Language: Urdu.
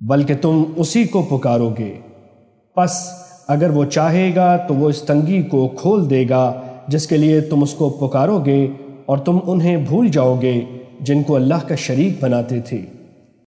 بلکہ تم اسی کو پکارو گے۔ پس اگر وہ چاہے گا تو وہ اس تنگی کو کھول دے گا جس کے لیے تم اس کو پکارو گے اور تم انہیں بھول جاؤ گے جن کو اللہ کا شریک بناتے تھے۔